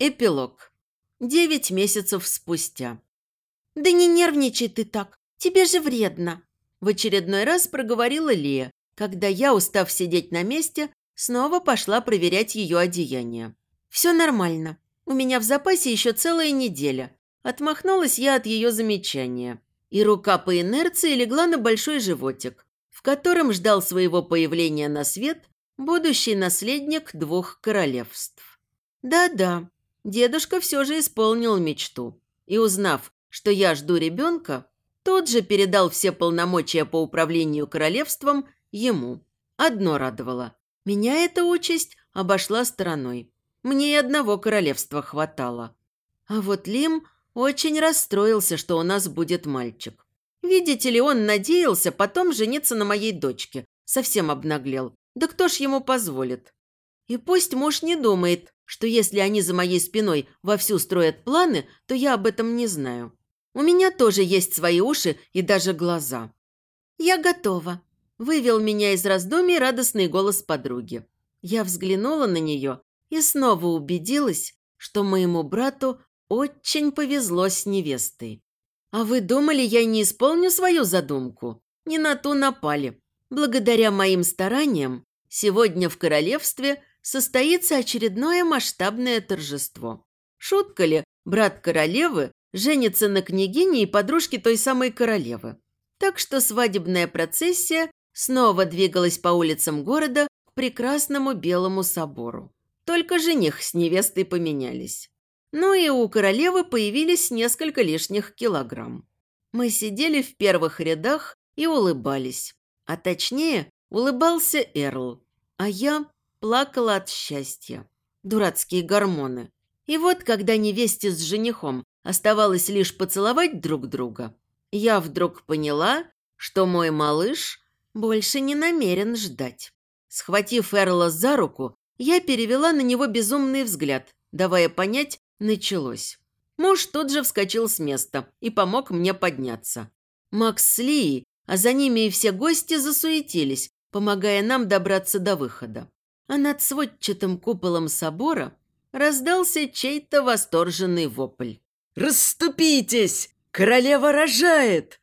Эпилог. Девять месяцев спустя. «Да не нервничай ты так, тебе же вредно!» В очередной раз проговорила Лия, когда я, устав сидеть на месте, снова пошла проверять ее одеяние. «Все нормально. У меня в запасе еще целая неделя». Отмахнулась я от ее замечания. И рука по инерции легла на большой животик, в котором ждал своего появления на свет будущий наследник двух королевств. Да-да, дедушка все же исполнил мечту. И узнав, что я жду ребенка, тот же передал все полномочия по управлению королевством ему. Одно радовало. Меня эта участь обошла стороной. Мне и одного королевства хватало. А вот Лим очень расстроился, что у нас будет мальчик. Видите ли, он надеялся потом жениться на моей дочке. Совсем обнаглел. Да кто ж ему позволит? И пусть муж не думает, что если они за моей спиной вовсю строят планы, то я об этом не знаю. У меня тоже есть свои уши и даже глаза. «Я готова», – вывел меня из раздумий радостный голос подруги. Я взглянула на нее и снова убедилась, что моему брату очень повезло с невестой. А вы думали, я не исполню свою задумку? Не на ту напали. Благодаря моим стараниям сегодня в королевстве – состоится очередное масштабное торжество. Шутка ли, брат королевы женится на княгине и подружке той самой королевы. Так что свадебная процессия снова двигалась по улицам города к прекрасному Белому собору. Только жених с невестой поменялись. Ну и у королевы появились несколько лишних килограмм. Мы сидели в первых рядах и улыбались. А точнее, улыбался Эрл. А я плакала от счастья. Дурацкие гормоны. И вот, когда невесте с женихом оставалось лишь поцеловать друг друга, я вдруг поняла, что мой малыш больше не намерен ждать. Схватив Эрла за руку, я перевела на него безумный взгляд, давая понять, началось. Муж тут же вскочил с места и помог мне подняться. Макс с Лией, а за ними и все гости засуетились, помогая нам добраться до выхода а над сводчатым куполом собора раздался чей-то восторженный вопль. «Расступитесь! Королева рожает!»